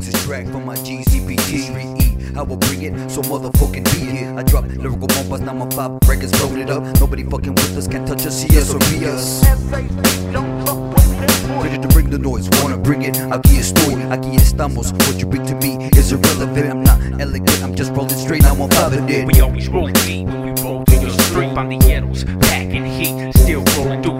mix a track from my GCPT. Street E, I will bring it, so motherfucking be it. I drop lyrical bombs, now my five records loaded up. Nobody fucking with us, can touch us, see us or be us. Ready to bring the noise, wanna bring it. Aquí estoy, aquí estamos. What you bring to me is irrelevant. I'm not elegant, I'm just rolling straight. I won't bother it. We always roll deep when we roll through the street. Pandilleros, back in heat, still rolling through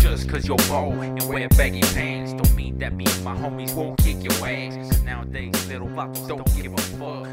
Just cause you're bald and wear baggy pants Don't mean that me and my homies won't kick your ass. Cause nowadays little vatos don't give a fuck